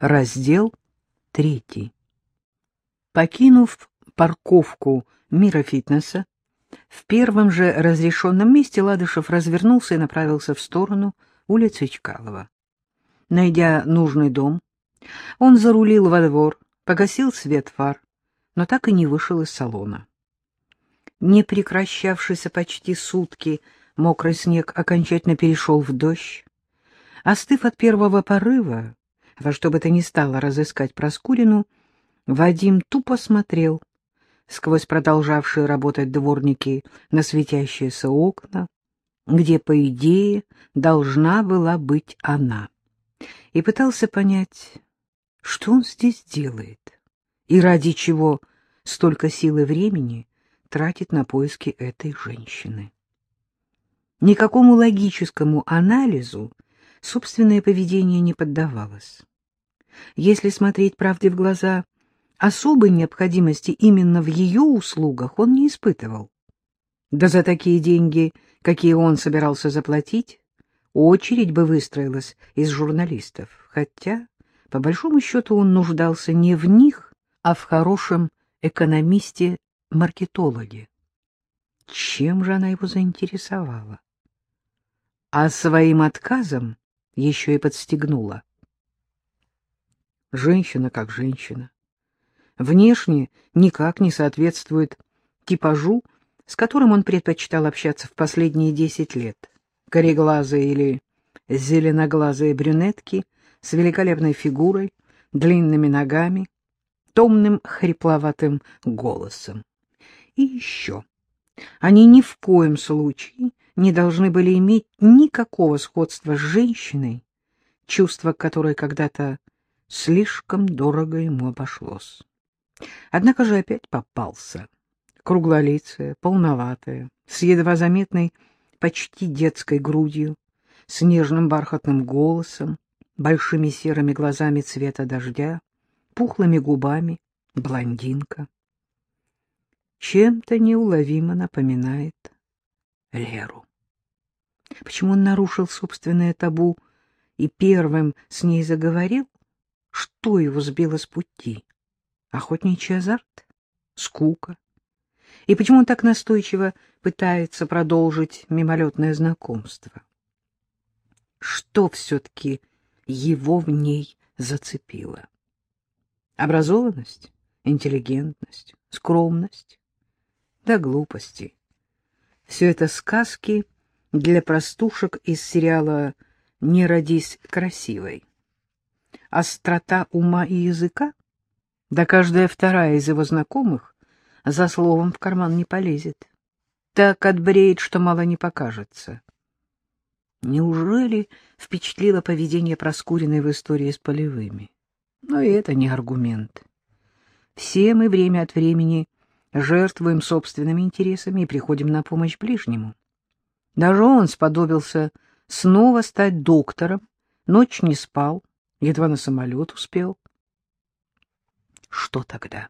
Раздел третий. Покинув парковку мира фитнеса, в первом же разрешенном месте Ладышев развернулся и направился в сторону улицы Чкалова. Найдя нужный дом, он зарулил во двор, погасил свет фар, но так и не вышел из салона. Не прекращавшийся почти сутки мокрый снег окончательно перешел в дождь. Остыв от первого порыва, во что бы то ни стало разыскать Проскурину, Вадим тупо смотрел сквозь продолжавшие работать дворники на светящиеся окна, где, по идее, должна была быть она, и пытался понять, что он здесь делает и ради чего столько сил и времени тратит на поиски этой женщины. Никакому логическому анализу собственное поведение не поддавалось. Если смотреть правде в глаза, особой необходимости именно в ее услугах он не испытывал. Да за такие деньги, какие он собирался заплатить, очередь бы выстроилась из журналистов, хотя, по большому счету, он нуждался не в них, а в хорошем экономисте-маркетологе. Чем же она его заинтересовала? А своим отказом еще и подстегнула. Женщина как женщина. Внешне никак не соответствует типажу, с которым он предпочитал общаться в последние десять лет. Кореглазые или зеленоглазые брюнетки с великолепной фигурой, длинными ногами, томным хрипловатым голосом. И еще. Они ни в коем случае не должны были иметь никакого сходства с женщиной, чувство которой когда-то слишком дорого ему обошлось. Однако же опять попался. Круглолицая, полноватая, с едва заметной, почти детской грудью, с нежным бархатным голосом, большими серыми глазами цвета дождя, пухлыми губами, блондинка. Чем-то неуловимо напоминает Леру. Почему он нарушил собственное табу и первым с ней заговорил? Что его сбило с пути? Охотничий азарт? Скука? И почему он так настойчиво пытается продолжить мимолетное знакомство? Что все-таки его в ней зацепило? Образованность, интеллигентность, скромность? Да глупости. Все это сказки для простушек из сериала «Не родись красивой». Острота ума и языка — да каждая вторая из его знакомых за словом в карман не полезет. Так отбреет, что мало не покажется. Неужели впечатлило поведение Проскуриной в истории с полевыми? Но и это не аргумент. Все мы время от времени жертвуем собственными интересами и приходим на помощь ближнему. Даже он сподобился снова стать доктором, ночь не спал, едва на самолет успел. Что тогда?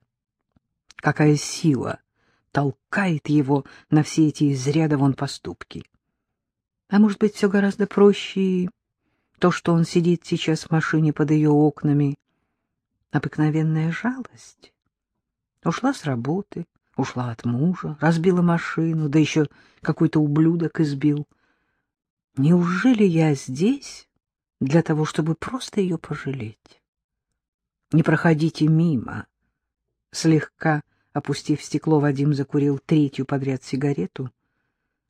Какая сила толкает его на все эти из ряда вон поступки? А может быть, все гораздо проще и то, что он сидит сейчас в машине под ее окнами. Обыкновенная жалость. Ушла с работы, ушла от мужа, разбила машину, да еще какой-то ублюдок избил. Неужели я здесь для того, чтобы просто ее пожалеть? Не проходите мимо. Слегка опустив стекло, Вадим закурил третью подряд сигарету.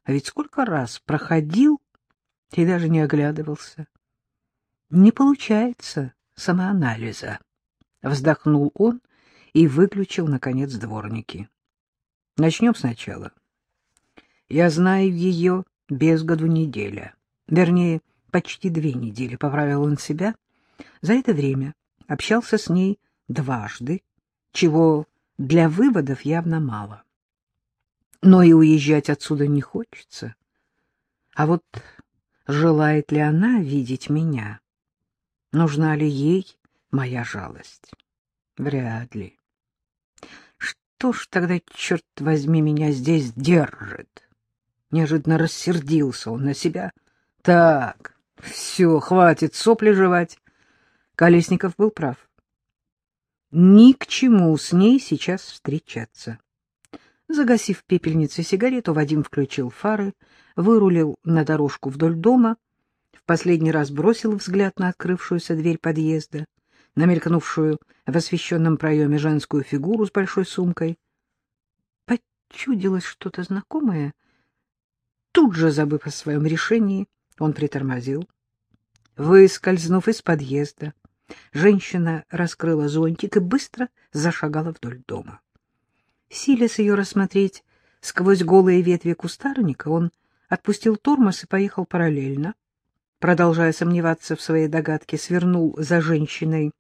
А ведь сколько раз проходил и даже не оглядывался. Не получается самоанализа. Вздохнул он и выключил, наконец, дворники. Начнем сначала. Я знаю ее без году неделя. Вернее, почти две недели, поправил он себя. За это время общался с ней дважды, чего для выводов явно мало. Но и уезжать отсюда не хочется. А вот желает ли она видеть меня? Нужна ли ей моя жалость? Вряд ли. Что ж тогда, черт возьми, меня здесь держит? Неожиданно рассердился он на себя. Так, все, хватит сопли жевать. Колесников был прав. Ни к чему с ней сейчас встречаться. Загасив в пепельнице сигарету, Вадим включил фары, вырулил на дорожку вдоль дома, в последний раз бросил взгляд на открывшуюся дверь подъезда, на мелькнувшую в освещенном проеме женскую фигуру с большой сумкой. Почудилось что-то знакомое. Тут же, забыв о своем решении, он притормозил. Выскользнув из подъезда, женщина раскрыла зонтик и быстро зашагала вдоль дома. Силясь ее рассмотреть сквозь голые ветви кустарника, он отпустил тормоз и поехал параллельно. Продолжая сомневаться в своей догадке, свернул за женщиной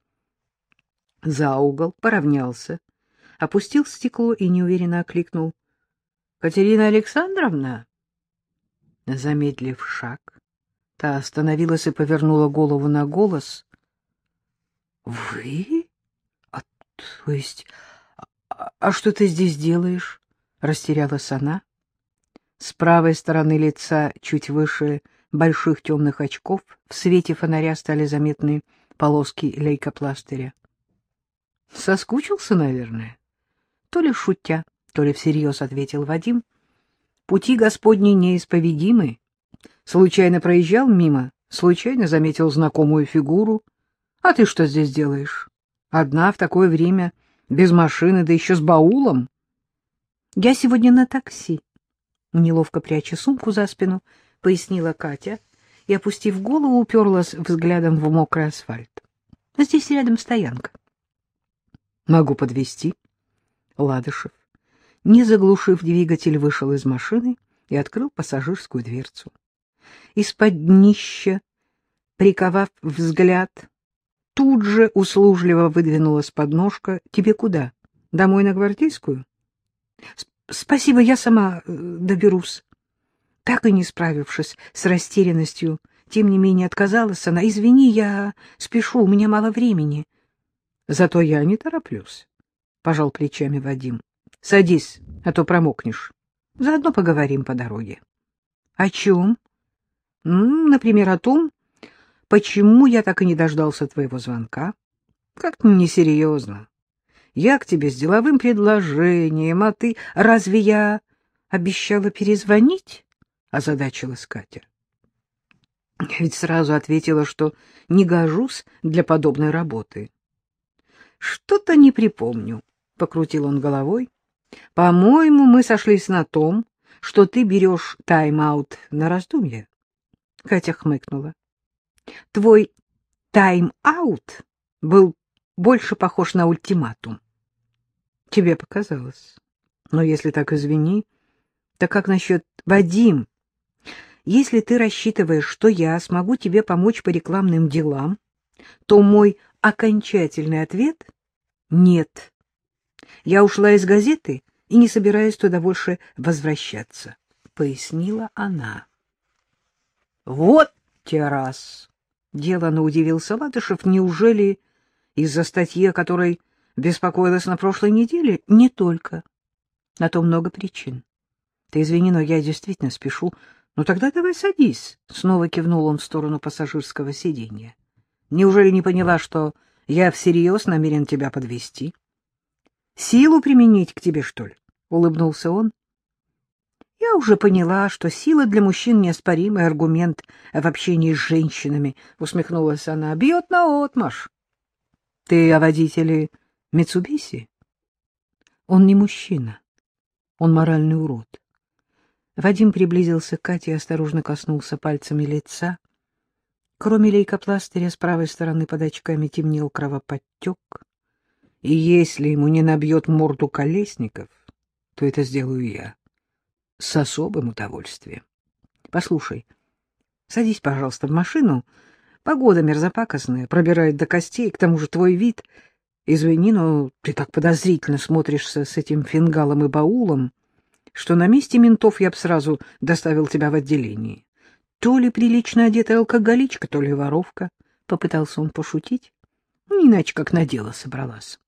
за угол, поравнялся, опустил стекло и неуверенно окликнул. — Катерина Александровна? Замедлив шаг, та остановилась и повернула голову на голос. — Вы? А, то есть... А, а что ты здесь делаешь? — растерялась она. С правой стороны лица, чуть выше больших темных очков, в свете фонаря стали заметны полоски лейкопластыря. — Соскучился, наверное? То ли шутя, то ли всерьез ответил Вадим. — Пути Господни неисповедимы. Случайно проезжал мимо, случайно заметил знакомую фигуру. А ты что здесь делаешь? Одна в такое время, без машины, да еще с баулом? Я сегодня на такси. Неловко пряча сумку за спину, пояснила Катя и, опустив голову, уперлась взглядом в мокрый асфальт. Здесь рядом стоянка. Могу подвести. Ладышев, не заглушив двигатель, вышел из машины и открыл пассажирскую дверцу. Из-под днища, приковав взгляд, тут же услужливо выдвинулась подножка. — Тебе куда? Домой на Гвардейскую? — Спасибо, я сама э, доберусь. Так и не справившись с растерянностью, тем не менее отказалась она. — Извини, я спешу, у меня мало времени. — Зато я не тороплюсь, — пожал плечами Вадим. — Садись, а то промокнешь. Заодно поговорим по дороге. — О чем? — Например, о том, почему я так и не дождался твоего звонка. Как-то несерьезно. Я к тебе с деловым предложением, а ты... Разве я обещала перезвонить? — озадачилась Катя. Ведь сразу ответила, что не гожусь для подобной работы. — Что-то не припомню, — покрутил он головой. — По-моему, мы сошлись на том, что ты берешь тайм-аут на раздумье. Катя хмыкнула. — Твой тайм-аут был больше похож на ультиматум. — Тебе показалось. Но если так, извини. Так как насчет Вадим? Если ты рассчитываешь, что я смогу тебе помочь по рекламным делам, то мой окончательный ответ — нет. Я ушла из газеты и не собираюсь туда больше возвращаться, — пояснила она. — Вот те раз! — делано удивился Ладышев. — Неужели из-за статьи, о которой беспокоилась на прошлой неделе? — Не только. На то много причин. Ты извини, но я действительно спешу. Ну тогда давай садись. Снова кивнул он в сторону пассажирского сиденья. Неужели не поняла, что я всерьез намерен тебя подвести? Силу применить к тебе, что ли? Улыбнулся он. Я уже поняла, что сила для мужчин неоспоримый аргумент в общении с женщинами, усмехнулась она. Бьет наотмашь. Ты о водителе Митсубиси? Он не мужчина. Он моральный урод. Вадим приблизился к Кате и осторожно коснулся пальцами лица. Кроме лейкопластыря с правой стороны под очками темнел кровоподтек. И если ему не набьет морду колесников, то это сделаю я. С особым удовольствием. Послушай, садись, пожалуйста, в машину. Погода мерзопакостная, пробирает до костей, к тому же твой вид... Извини, но ты так подозрительно смотришься с этим фингалом и баулом, что на месте ментов я бы сразу доставил тебя в отделение. То ли прилично одетая алкоголичка, то ли воровка, — попытался он пошутить. Ну, иначе как на дело собралась.